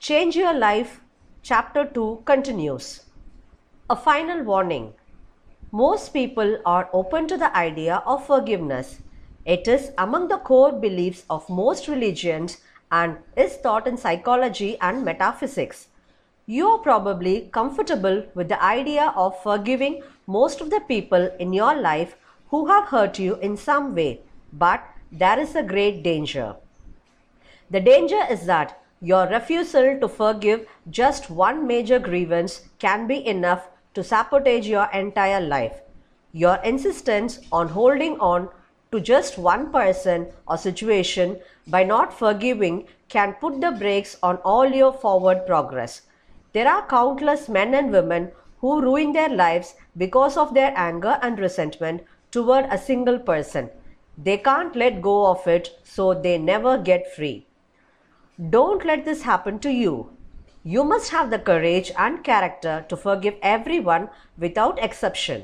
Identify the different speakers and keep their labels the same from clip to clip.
Speaker 1: Change Your Life, Chapter 2 continues. A final warning. Most people are open to the idea of forgiveness. It is among the core beliefs of most religions and is taught in psychology and metaphysics. You are probably comfortable with the idea of forgiving most of the people in your life who have hurt you in some way, but there is a great danger. The danger is that your refusal to forgive just one major grievance can be enough to sabotage your entire life. Your insistence on holding on to just one person or situation by not forgiving can put the brakes on all your forward progress. There are countless men and women who ruin their lives because of their anger and resentment toward a single person. They can't let go of it, so they never get free. Don't let this happen to you. You must have the courage and character to forgive everyone without exception.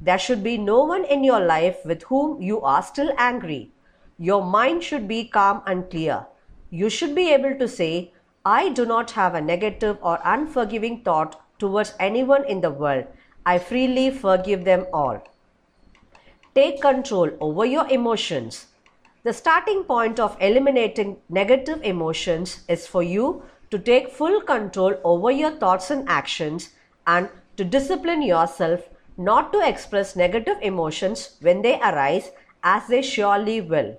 Speaker 1: There should be no one in your life with whom you are still angry. Your mind should be calm and clear. You should be able to say, I do not have a negative or unforgiving thought towards anyone in the world. I freely forgive them all. Take control over your emotions. The starting point of eliminating negative emotions is for you to take full control over your thoughts and actions and to discipline yourself not to express negative emotions when they arise as they surely will.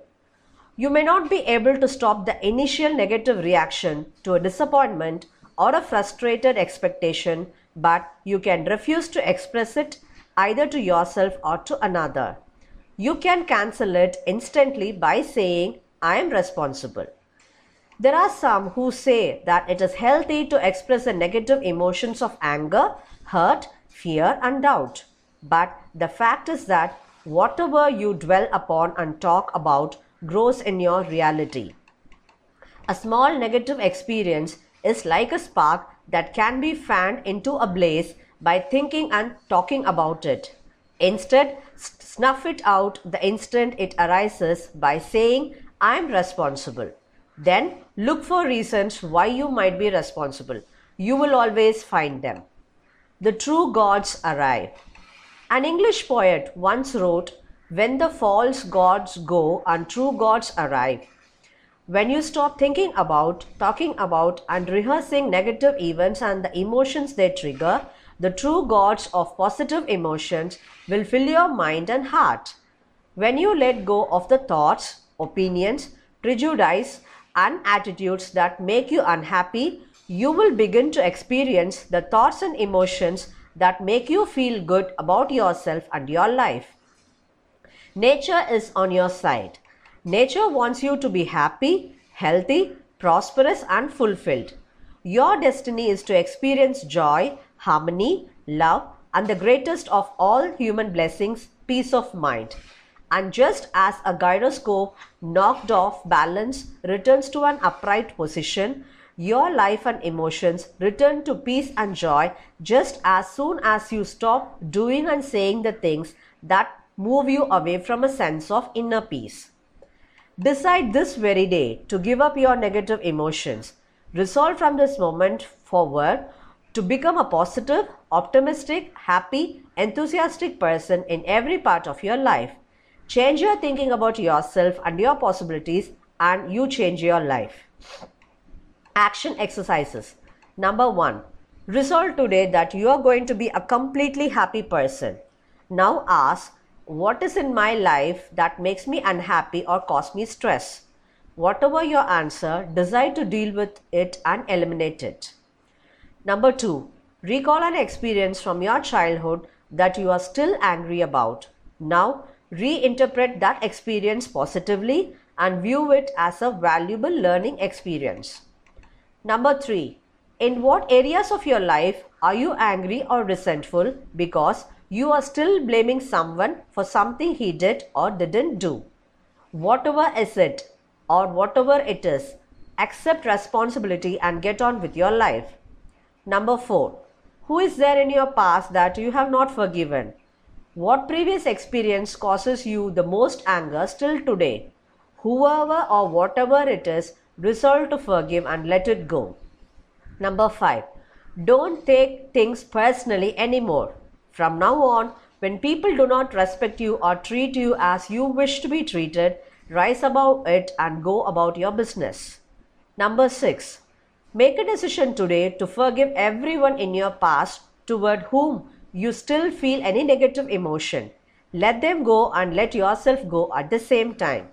Speaker 1: You may not be able to stop the initial negative reaction to a disappointment or a frustrated expectation, but you can refuse to express it either to yourself or to another. You can cancel it instantly by saying, I am responsible. There are some who say that it is healthy to express the negative emotions of anger, hurt, fear, and doubt. But the fact is that whatever you dwell upon and talk about grows in your reality. A small negative experience is like a spark that can be fanned into a blaze by thinking and talking about it. Instead, snuff it out the instant it arises by saying, I am responsible. Then look for reasons why you might be responsible. You will always find them. The true gods arrive. An English poet once wrote, When the false gods go and true gods arrive. When you stop thinking about, talking about, and rehearsing negative events and the emotions they trigger, the true gods of positive emotions will fill your mind and heart. When you let go of the thoughts, opinions, prejudice, and attitudes that make you unhappy, you will begin to experience the thoughts and emotions that make you feel good about yourself and your life. Nature is on your side. Nature wants you to be happy, healthy, prosperous, and fulfilled. Your destiny is to experience joy, harmony, love, and the greatest of all human blessings, peace of mind. And just as a gyroscope knocked off balance returns to an upright position, your life and emotions return to peace and joy just as soon as you stop doing and saying the things that move you away from a sense of inner peace. Decide this very day to give up your negative emotions. Resolve from this moment forward to become a positive, optimistic, happy, enthusiastic person in every part of your life. Change your thinking about yourself and your possibilities, and you change your life. Action exercises. Number one, resolve today that you are going to be a completely happy person. Now ask, what is in my life that makes me unhappy or cause me stress? Whatever your answer, decide to deal with it and eliminate it. Number two, recall an experience from your childhood that you are still angry about. Now, reinterpret that experience positively and view it as a valuable learning experience. Number three, in what areas of your life are you angry or resentful because you are still blaming someone for something he did or didn't do? Whatever is it or whatever it is, accept responsibility and get on with your life. Number four, who is there in your past that you have not forgiven? What previous experience causes you the most anger still today? Whoever or whatever it is, resolve to forgive and let it go. Number 5. Don't take things personally anymore. From now on, when people do not respect you or treat you as you wish to be treated, rise above it and go about your business. Number 6. Make a decision today to forgive everyone in your past toward whom you still feel any negative emotion. Let them go and let yourself go at the same time.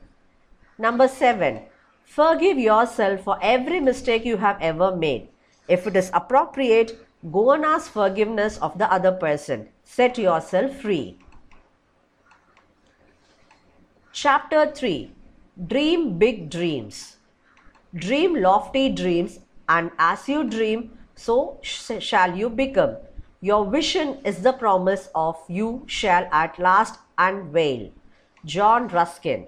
Speaker 1: Number 7. Forgive yourself for every mistake you have ever made. If it is appropriate, go and ask forgiveness of the other person. Set yourself free. Chapter 3 Dream Big Dreams. Dream lofty dreams, and as you dream, so sh- shall you become. Your vision is the promise of you shall at last unveil. John Ruskin.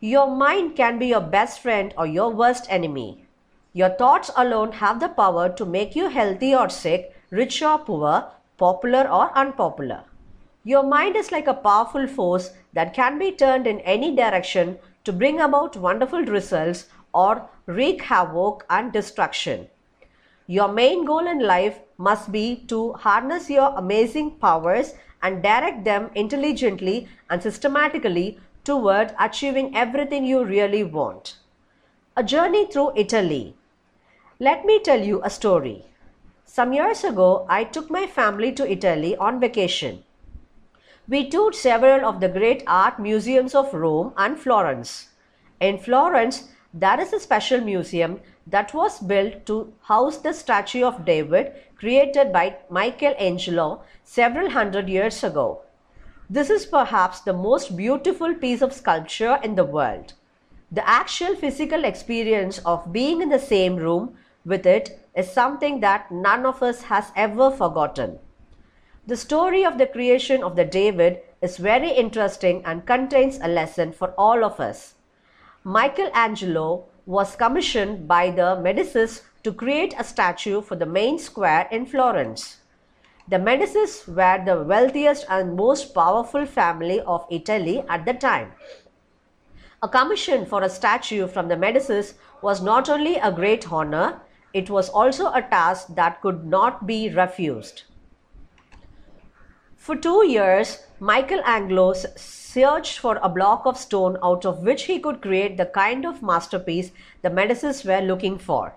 Speaker 1: Your mind can be your best friend or your worst enemy. Your thoughts alone have the power to make you healthy or sick, rich or poor, popular or unpopular. Your mind is like a powerful force that can be turned in any direction to bring about wonderful results or wreak havoc and destruction. Your main goal in life must be to harness your amazing powers and direct them intelligently and systematically toward achieving everything you really want. A journey through Italy. Let me tell you a story. Some years ago, I took my family to Italy on vacation. We toured several of the great art museums of Rome and Florence. In Florence, there is a special museum that was built to house the statue of David created by Michelangelo several hundred years ago. This is perhaps the most beautiful piece of sculpture in the world. The actual physical experience of being in the same room with it is something that none of us has ever forgotten. The story of the creation of the David is very interesting and contains a lesson for all of us. Michelangelo was commissioned by the Medicis to create a statue for the main square in Florence. The Medicis were the wealthiest and most powerful family of Italy at the time. A commission for a statue from the Medicis was not only a great honor, it was also a task that could not be refused. For two years, Michelangelo searched for a block of stone out of which he could create the kind of masterpiece the Medicis were looking for.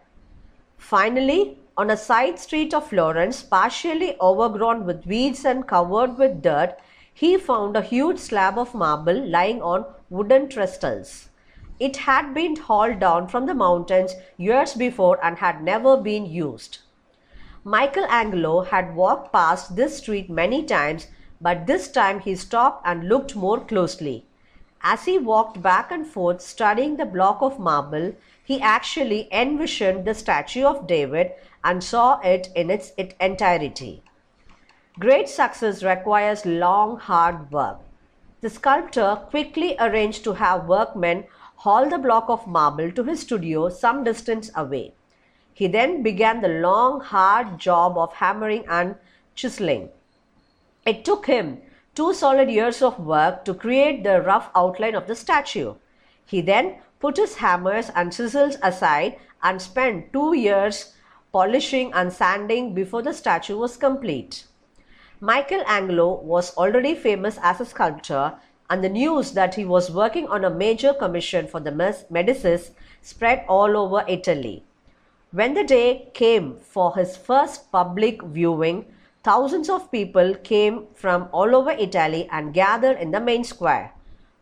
Speaker 1: Finally, on a side street of Florence, partially overgrown with weeds and covered with dirt, he found a huge slab of marble lying on wooden trestles. It had been hauled down from the mountains years before and had never been used. Michelangelo had walked past this street many times, but this time he stopped and looked more closely. As he walked back and forth studying the block of marble, he actually envisioned the statue of David and saw it in its entirety. Great success requires long, hard work. The sculptor quickly arranged to have workmen haul the block of marble to his studio some distance away. He then began the long, hard job of hammering and chiseling. It took him two solid years of work to create the rough outline of the statue. He then put his hammers and chisels aside and spent two years polishing and sanding before the statue was complete. Michelangelo was already famous as a sculptor, and the news that he was working on a major commission for the Medicis spread all over Italy. When the day came for his first public viewing, thousands of people came from all over Italy and gathered in the main square.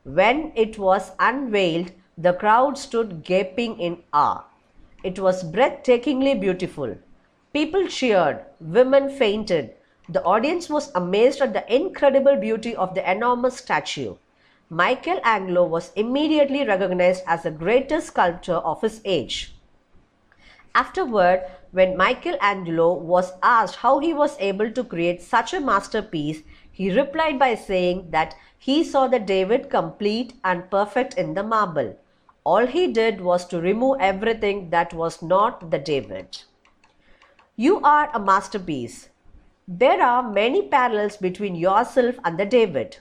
Speaker 1: When it was unveiled, the crowd stood gaping in awe. It was breathtakingly beautiful. People cheered, women fainted, the audience was amazed at the incredible beauty of the enormous statue. Michelangelo was immediately recognized as the greatest sculptor of his age. Afterward, when Michelangelo was asked how he was able to create such a masterpiece, he replied by saying that he saw the David complete and perfect in the marble. All he did was to remove everything that was not the David. You are a masterpiece. There are many parallels between yourself and the David.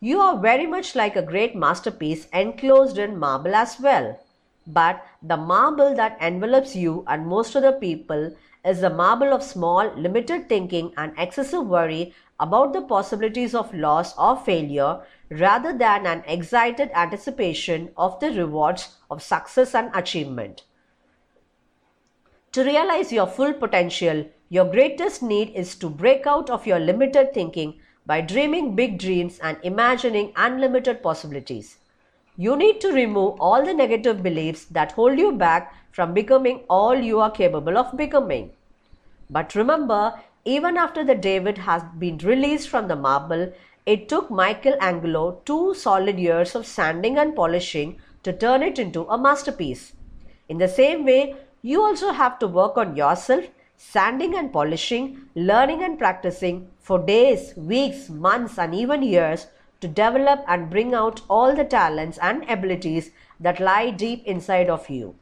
Speaker 1: You are very much like a great masterpiece enclosed in marble as well. But the marble that envelops you and most other people is the marble of small, limited thinking and excessive worry about the possibilities of loss or failure rather than an excited anticipation of the rewards of success and achievement. To realize your full potential, your greatest need is to break out of your limited thinking by dreaming big dreams and imagining unlimited possibilities. You need to remove all the negative beliefs that hold you back from becoming all you are capable of becoming. But remember, even after the David has been released from the marble, it took Michelangelo two solid years of sanding and polishing to turn it into a masterpiece. In the same way, you also have to work on yourself, sanding and polishing, learning and practicing for days, weeks, months, and even years to develop and bring out all the talents and abilities that lie deep inside of you.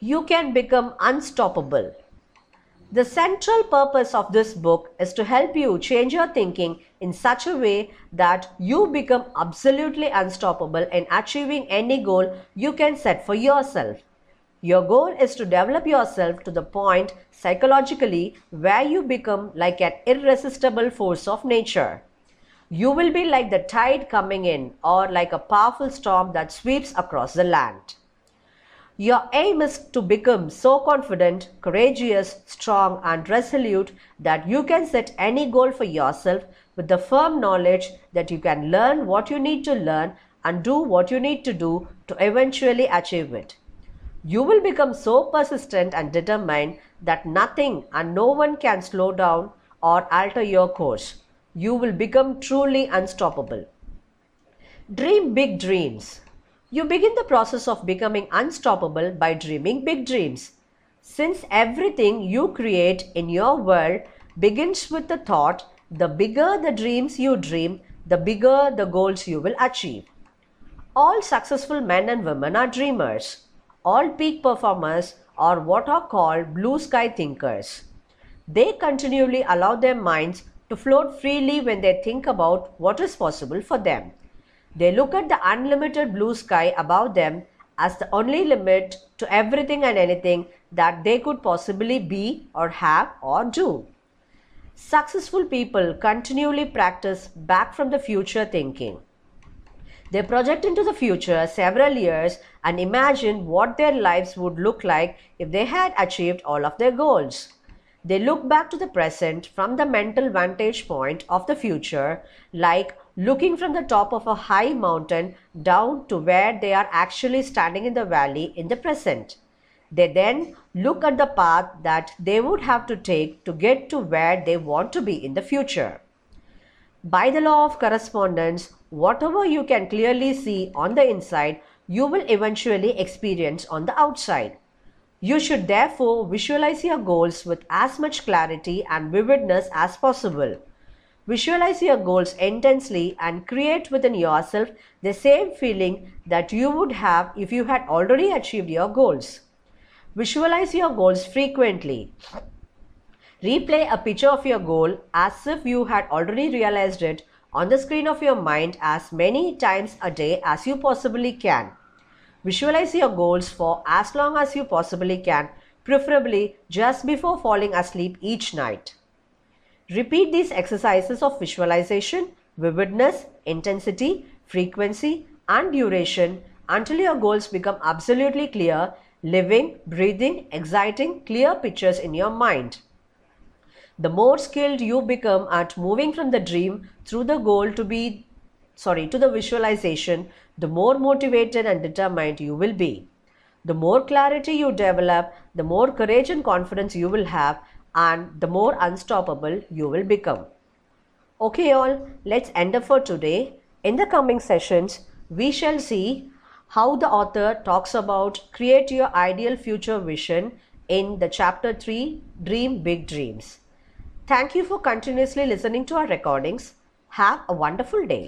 Speaker 1: You can become unstoppable. The central purpose of this book is to help you change your thinking in such a way that you become absolutely unstoppable in achieving any goal you can set for yourself. Your goal is to develop yourself to the point psychologically where you become like an irresistible force of nature. You will be like the tide coming in or like a powerful storm that sweeps across the land. Your aim is to become so confident, courageous, strong, and resolute that you can set any goal for yourself with the firm knowledge that you can learn what you need to learn and do what you need to do to eventually achieve it. You will become so persistent and determined that nothing and no one can slow down or alter your course. You will become truly unstoppable. Dream big dreams. You begin the process of becoming unstoppable by dreaming big dreams. Since everything you create in your world begins with the thought, the bigger the dreams you dream, the bigger the goals you will achieve. All successful men and women are dreamers. All peak performers are what are called blue sky thinkers. They continually allow their minds to float freely when they think about what is possible for them. They look at the unlimited blue sky above them as the only limit to everything and anything that they could possibly be or have or do. Successful people continually practice back from the future thinking. They project into the future several years and imagine what their lives would look like if they had achieved all of their goals. They look back to the present from the mental vantage point of the future, like looking from the top of a high mountain down to where they are actually standing in the valley in the present. They then look at the path that they would have to take to get to where they want to be in the future. By the law of correspondence, whatever you can clearly see on the inside, you will eventually experience on the outside. You should therefore visualize your goals with as much clarity and vividness as possible. Visualize your goals intensely and create within yourself the same feeling that you would have if you had already achieved your goals. Visualize your goals frequently. Replay a picture of your goal as if you had already realized it on the screen of your mind as many times a day as you possibly can. Visualize your goals for as long as you possibly can, preferably just before falling asleep each night. Repeat these exercises of visualization, vividness, intensity, frequency, and duration until your goals become absolutely clear, living, breathing, exciting, clear pictures in your mind. The more skilled you become at moving from the dream through the goal to be, sorry, to the visualization, the more motivated and determined you will be. The more clarity you develop, the more courage and confidence you will have, and the more unstoppable you will become. Okay, all, let's end up for today. In the coming sessions, we shall see how the author talks about create your ideal future vision in the chapter 3 Dream Big Dreams. Thank you for continuously listening to our recordings. Have a wonderful day.